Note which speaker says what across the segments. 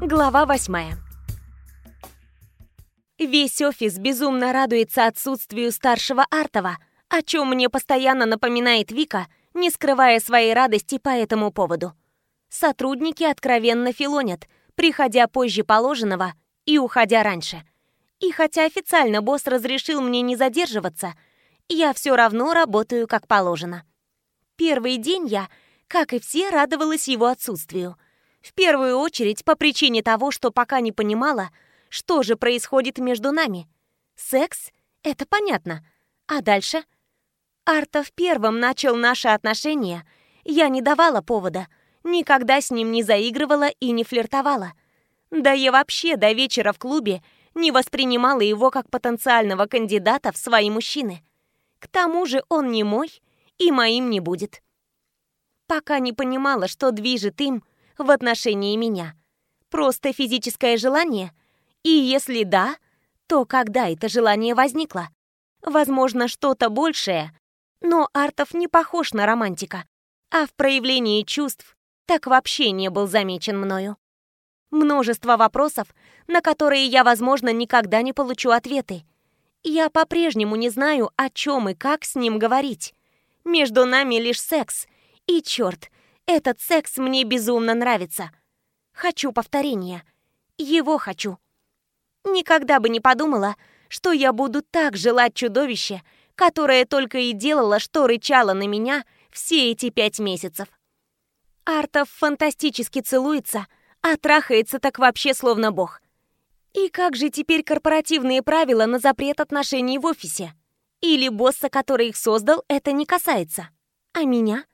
Speaker 1: Глава восьмая. Весь офис безумно радуется отсутствию старшего Артова, о чем мне постоянно напоминает Вика, не скрывая своей радости по этому поводу. Сотрудники откровенно филонят, приходя позже положенного и уходя раньше. И хотя официально босс разрешил мне не задерживаться, я все равно работаю как положено. Первый день я, как и все, радовалась его отсутствию – в первую очередь по причине того, что пока не понимала, что же происходит между нами. Секс — это понятно. А дальше? Артов первым начал наши отношения. Я не давала повода. Никогда с ним не заигрывала и не флиртовала. Да я вообще до вечера в клубе не воспринимала его как потенциального кандидата в свои мужчины. К тому же он не мой и моим не будет. Пока не понимала, что движет им, в отношении меня? Просто физическое желание? И если да, то когда это желание возникло? Возможно, что-то большее, но Артов не похож на романтика, а в проявлении чувств так вообще не был замечен мною. Множество вопросов, на которые я, возможно, никогда не получу ответы. Я по-прежнему не знаю, о чем и как с ним говорить. Между нами лишь секс. И черт, этот секс мне безумно нравится. Хочу повторения. Его хочу. Никогда бы не подумала, что я буду так желать чудовище, которое только и делало, что рычало на меня все эти пять месяцев. Артов фантастически целуется, а трахается так вообще словно бог. И как же теперь корпоративные правила на запрет отношений в офисе? Или босса, который их создал, это не касается? А меня?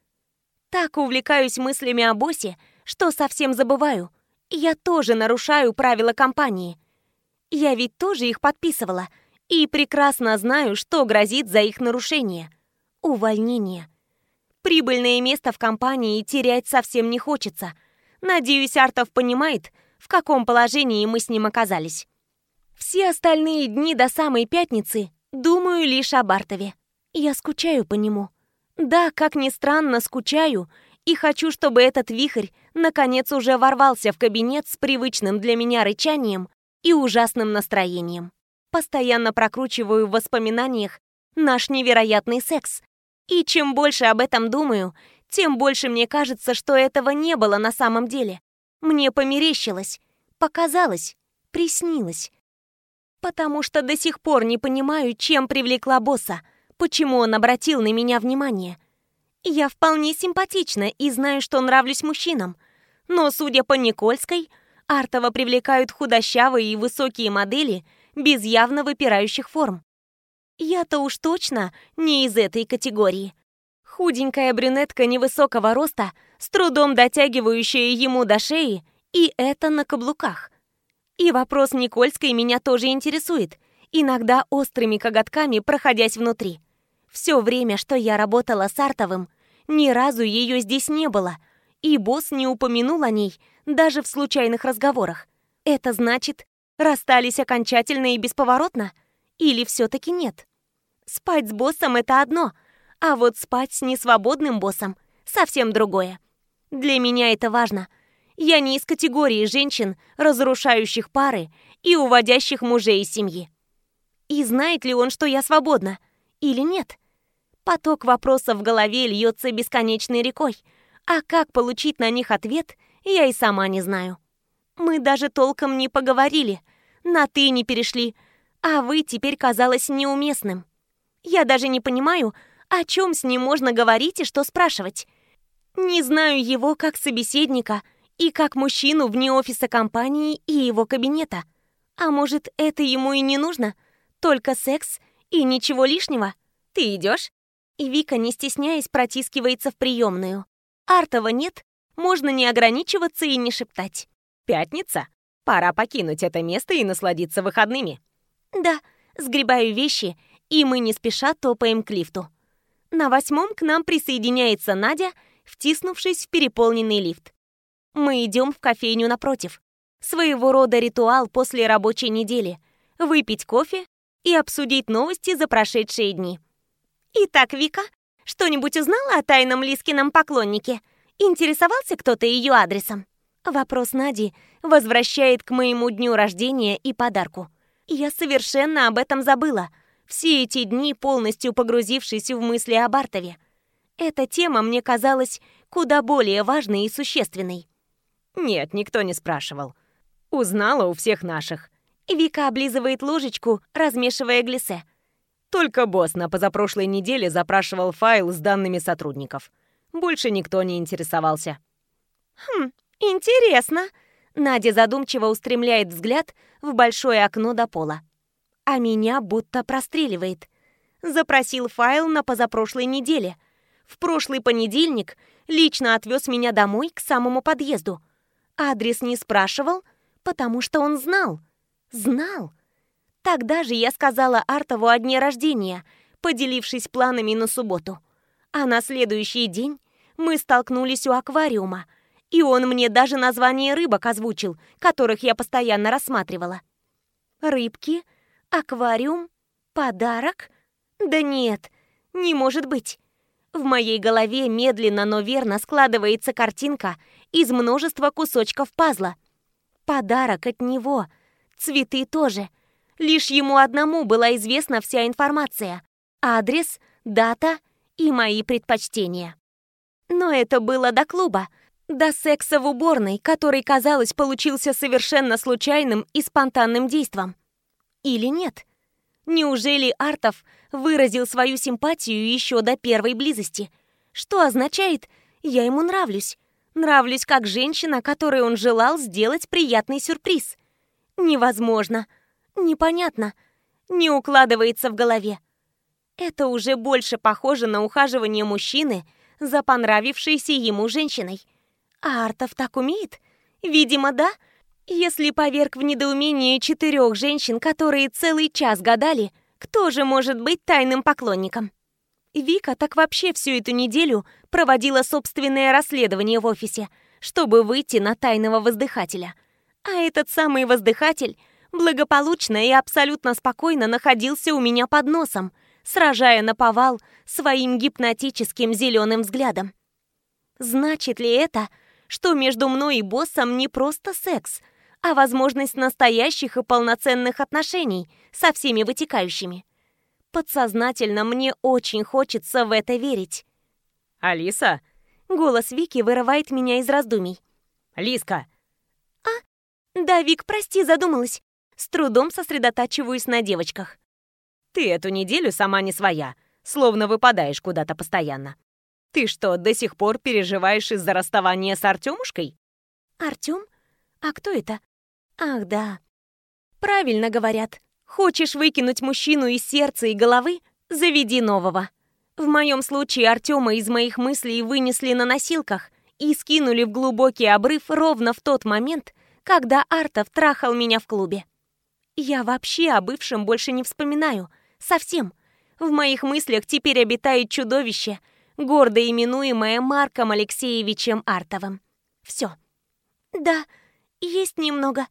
Speaker 1: Так увлекаюсь мыслями о боссе, что совсем забываю. Я тоже нарушаю правила компании. Я ведь тоже их подписывала и прекрасно знаю, что грозит за их нарушение. Увольнение. Прибыльное место в компании терять совсем не хочется. Надеюсь, Артов понимает, в каком положении мы с ним оказались. Все остальные дни до самой пятницы думаю лишь об Артове. Я скучаю по нему. Да, как ни странно, скучаю и хочу, чтобы этот вихрь наконец уже ворвался в кабинет с привычным для меня рычанием и ужасным настроением. Постоянно прокручиваю в воспоминаниях наш невероятный секс. И чем больше об этом думаю, тем больше мне кажется, что этого не было на самом деле. Мне померещилось, показалось, приснилось. Потому что до сих пор не понимаю, чем привлекла босса — почему он обратил на меня внимание. Я вполне симпатична и знаю, что нравлюсь мужчинам. Но, судя по Никольской, Артова привлекают худощавые и высокие модели без явно выпирающих форм. Я-то уж точно не из этой категории. Худенькая брюнетка невысокого роста, с трудом дотягивающая ему до шеи, и это на каблуках. И вопрос Никольской меня тоже интересует, иногда острыми коготками проходясь внутри. Все время, что я работала с Артовым, ни разу ее здесь не было, и босс не упомянул о ней даже в случайных разговорах. Это значит, расстались окончательно и бесповоротно? Или все-таки нет? Спать с боссом — это одно, а вот спать с несвободным боссом — совсем другое. Для меня это важно. Я не из категории женщин, разрушающих пары и уводящих мужей из семьи. И знает ли он, что я свободна? Или нет? Поток вопросов в голове льется бесконечной рекой, а как получить на них ответ, я и сама не знаю. Мы даже толком не поговорили, на «ты» не перешли, а «вы» теперь казалось неуместным. Я даже не понимаю, о чем с ним можно говорить и что спрашивать. Не знаю его как собеседника и как мужчину вне офиса компании и его кабинета. А может, это ему и не нужно? Только секс и ничего лишнего? Ты идешь? И Вика, не стесняясь, протискивается в приемную. Артова нет, можно не ограничиваться и не шептать.
Speaker 2: «Пятница? Пора покинуть это место и насладиться выходными».
Speaker 1: «Да, сгребаю вещи, и мы не спеша топаем к лифту». На восьмом к нам присоединяется Надя, втиснувшись в переполненный лифт. Мы идем в кофейню напротив. Своего рода ритуал после рабочей недели. Выпить кофе и обсудить новости за прошедшие дни. «Итак, Вика, что-нибудь узнала о тайном Лискином поклоннике? Интересовался кто-то ее адресом?» Вопрос Нади возвращает к моему дню рождения и подарку. Я совершенно об этом забыла, все эти дни полностью погрузившись в мысли об Артове. Эта тема мне казалась куда более важной и существенной.
Speaker 2: Нет, никто не спрашивал. Узнала у всех наших.
Speaker 1: Вика облизывает ложечку, размешивая глиссе.
Speaker 2: Только босс на позапрошлой неделе запрашивал файл с данными сотрудников. Больше никто не интересовался.
Speaker 1: Хм, интересно. Надя задумчиво устремляет взгляд в большое окно до пола. А меня будто простреливает. Запросил файл на позапрошлой неделе. В прошлый понедельник лично отвез меня домой к самому подъезду. Адрес не спрашивал, потому что он знал. Знал. Тогда же я сказала Артову о дне рождения, поделившись планами на субботу. А на следующий день мы столкнулись у аквариума, и он мне даже название рыбок озвучил, которых я постоянно рассматривала. Рыбки, аквариум, подарок? Да нет, не может быть. В моей голове медленно, но верно складывается картинка из множества кусочков пазла. Подарок от него, цветы тоже. Лишь ему одному была известна вся информация. Адрес, дата и мои предпочтения. Но это было до клуба, до секса в уборной, который, казалось, получился совершенно случайным и спонтанным действом. Или нет? Неужели Артов выразил свою симпатию еще до первой близости? Что означает «я ему нравлюсь»? Нравлюсь как женщина, которой он желал сделать приятный сюрприз. Невозможно. Непонятно. Не укладывается в голове. Это уже больше похоже на ухаживание мужчины за понравившейся ему женщиной. А Артов так умеет? Видимо, да. Если поверг в недоумение четырех женщин, которые целый час гадали, кто же может быть тайным поклонником. Вика так вообще всю эту неделю проводила собственное расследование в офисе, чтобы выйти на тайного воздыхателя. А этот самый воздыхатель благополучно и абсолютно спокойно находился у меня под носом, сражая на повал своим гипнотическим зеленым взглядом. Значит ли это, что между мной и боссом не просто секс, а возможность настоящих и полноценных отношений со всеми вытекающими? Подсознательно мне очень хочется в это верить.
Speaker 2: «Алиса?»
Speaker 1: Голос Вики вырывает меня из раздумий.
Speaker 2: «Лиска!»
Speaker 1: «А? Да, Вик, прости, задумалась. С трудом сосредотачиваюсь на девочках.
Speaker 2: Ты эту неделю сама не своя, словно выпадаешь куда-то постоянно. Ты что, до сих пор переживаешь из-за расставания с Артемушкой?
Speaker 1: Артем? А кто это? Ах, да. Правильно говорят. Хочешь выкинуть мужчину из сердца и головы? Заведи нового. В моем случае Артема из моих мыслей вынесли на носилках и скинули в глубокий обрыв ровно в тот момент, когда Артов трахал меня в клубе. Я вообще о бывшем больше не вспоминаю — Совсем. В моих мыслях теперь обитает чудовище, гордо именуемое Марком Алексеевичем Артовым. Все. Да, есть немного.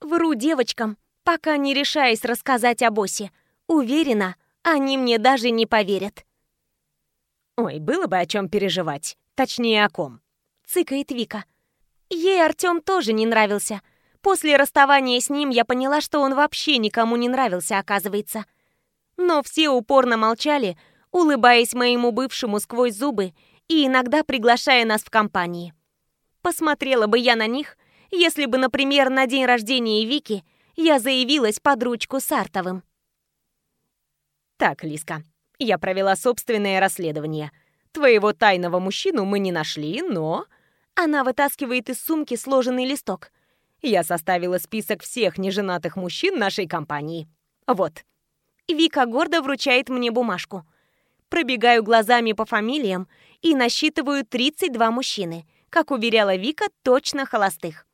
Speaker 1: Вру девочкам, пока не решаюсь рассказать о боссе. Уверена, они мне даже не поверят.
Speaker 2: Ой, было бы о чем переживать. Точнее, о ком.
Speaker 1: Цыкает Вика. Ей Артем тоже не нравился. После расставания с ним я поняла, что он вообще никому не нравился, оказывается. Но все упорно молчали, улыбаясь моему бывшему сквозь зубы и иногда приглашая нас в компании. Посмотрела бы я на них, если бы, например, на день рождения Вики я заявилась под ручку с Артовым.
Speaker 2: Так, Лиска, я провела собственное расследование. Твоего тайного мужчину мы не нашли, но...
Speaker 1: Она вытаскивает из сумки сложенный листок.
Speaker 2: Я составила список всех неженатых мужчин нашей компании. Вот.
Speaker 1: Вика гордо вручает мне бумажку. Пробегаю глазами по фамилиям и насчитываю 32 мужчины. Как уверяла Вика, точно холостых.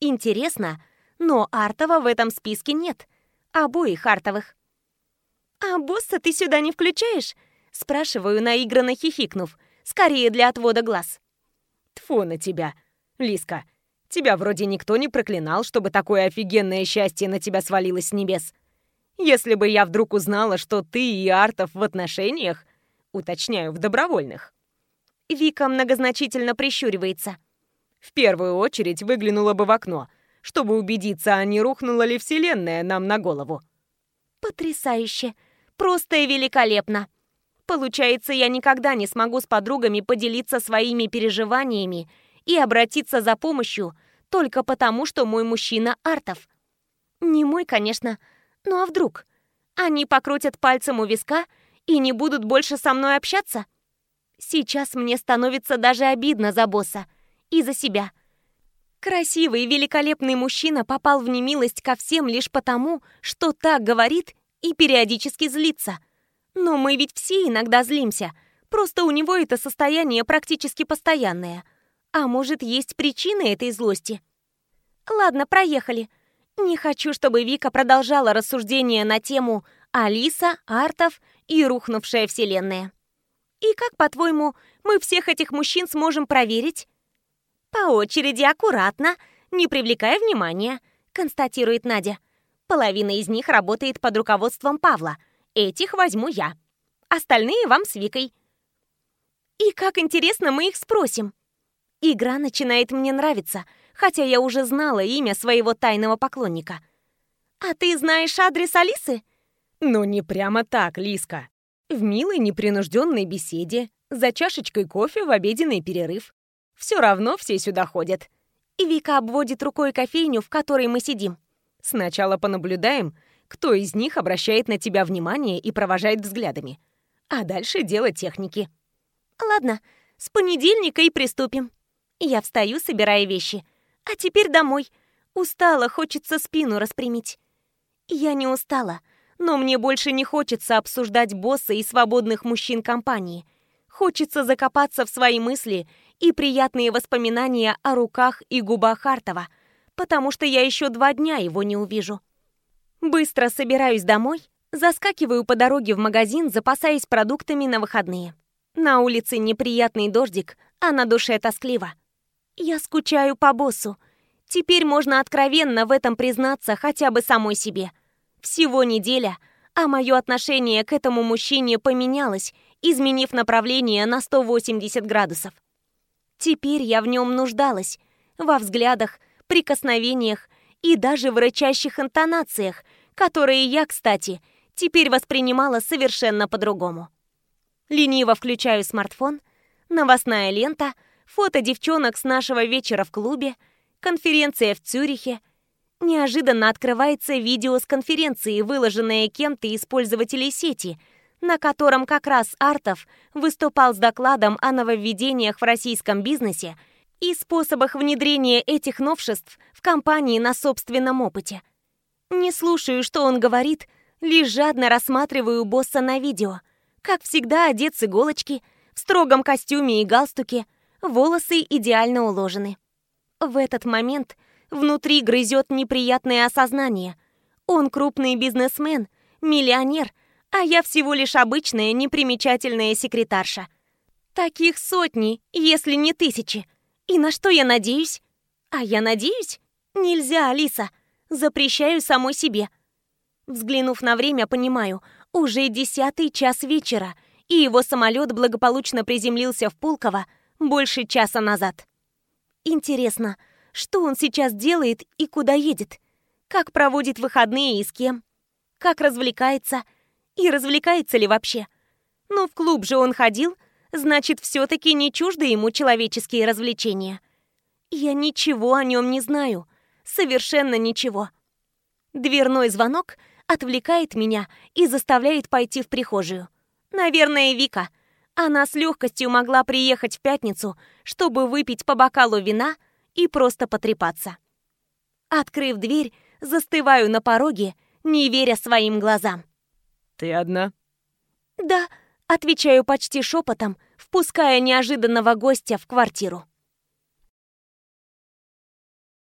Speaker 1: Интересно, но Артова в этом списке нет. Обоих Артовых. «А босса ты сюда не включаешь?» Спрашиваю, наигранно хихикнув. Скорее для отвода глаз.
Speaker 2: Тфу на тебя, Лиска. Тебя вроде никто не проклинал, чтобы такое офигенное счастье на тебя свалилось с небес. Если бы я вдруг узнала, что ты и Артов в отношениях, уточняю, в добровольных.
Speaker 1: Вика многозначительно прищуривается.
Speaker 2: В первую очередь выглянула бы в окно, чтобы убедиться, а не рухнула ли Вселенная нам на голову.
Speaker 1: Потрясающе! Просто и великолепно! Получается, я никогда не смогу с подругами поделиться своими переживаниями и обратиться за помощью только потому, что мой мужчина Артов. Не мой, конечно, ну а вдруг? Они покрутят пальцем у виска и не будут больше со мной общаться? Сейчас мне становится даже обидно за босса и за себя. Красивый великолепный мужчина попал в немилость ко всем лишь потому, что так говорит и периодически злится. Но мы ведь все иногда злимся, просто у него это состояние практически постоянное. А может, есть причины этой злости? Ладно, проехали. Не хочу, чтобы Вика продолжала рассуждение на тему Алиса, Артов и рухнувшая вселенная. И как, по-твоему, мы всех этих мужчин сможем проверить? По очереди, аккуратно, не привлекая внимания, констатирует Надя. Половина из них работает под руководством Павла. Этих возьму я. Остальные вам с Викой. И как интересно мы их спросим. Игра начинает мне нравиться, хотя я уже знала имя своего тайного поклонника. А ты знаешь адрес Алисы?
Speaker 2: Ну, не прямо так, Лиска. В милой непринужденной беседе, за чашечкой кофе в обеденный перерыв. Все равно все сюда ходят.
Speaker 1: И Вика обводит рукой кофейню, в которой мы сидим.
Speaker 2: Сначала понаблюдаем, кто из них обращает на тебя внимание и провожает взглядами. А дальше дело техники.
Speaker 1: Ладно, с понедельника и приступим. Я встаю, собирая вещи. А теперь домой. Устала, хочется спину распрямить. Я не устала, но мне больше не хочется обсуждать босса и свободных мужчин компании. Хочется закопаться в свои мысли и приятные воспоминания о руках и губах Хартова, потому что я еще два дня его не увижу. Быстро собираюсь домой, заскакиваю по дороге в магазин, запасаясь продуктами на выходные. На улице неприятный дождик, а на душе тоскливо. Я скучаю по боссу. Теперь можно откровенно в этом признаться хотя бы самой себе. Всего неделя, а мое отношение к этому мужчине поменялось, изменив направление на 180 градусов. Теперь я в нем нуждалась. Во взглядах, прикосновениях и даже в рычащих интонациях, которые я, кстати, теперь воспринимала совершенно по-другому. Лениво включаю смартфон, новостная лента, фото девчонок с нашего вечера в клубе, конференция в Цюрихе. Неожиданно открывается видео с конференции, выложенное кем-то из пользователей сети – на котором как раз Артов выступал с докладом о нововведениях в российском бизнесе и способах внедрения этих новшеств в компании на собственном опыте. Не слушаю, что он говорит, лишь жадно рассматриваю босса на видео. Как всегда, одет с иголочки, в строгом костюме и галстуке, волосы идеально уложены. В этот момент внутри грызет неприятное осознание. Он крупный бизнесмен, миллионер – а я всего лишь обычная непримечательная секретарша. Таких сотни, если не тысячи. И на что я надеюсь? А я надеюсь? Нельзя, Алиса. Запрещаю самой себе. Взглянув на время, понимаю, уже десятый час вечера, и его самолет благополучно приземлился в Пулково больше часа назад. Интересно, что он сейчас делает и куда едет? Как проводит выходные и с кем? Как развлекается – и развлекается ли вообще? Ну, в клуб же он ходил, значит, все-таки не чужды ему человеческие развлечения. Я ничего о нем не знаю, совершенно ничего. Дверной звонок отвлекает меня и заставляет пойти в прихожую. Наверное, Вика. Она с легкостью могла приехать в пятницу, чтобы выпить по бокалу вина и просто потрепаться. Открыв дверь, застываю на пороге, не веря своим глазам.
Speaker 2: «Ты одна?»
Speaker 1: «Да», — отвечаю почти шепотом, впуская неожиданного гостя в квартиру.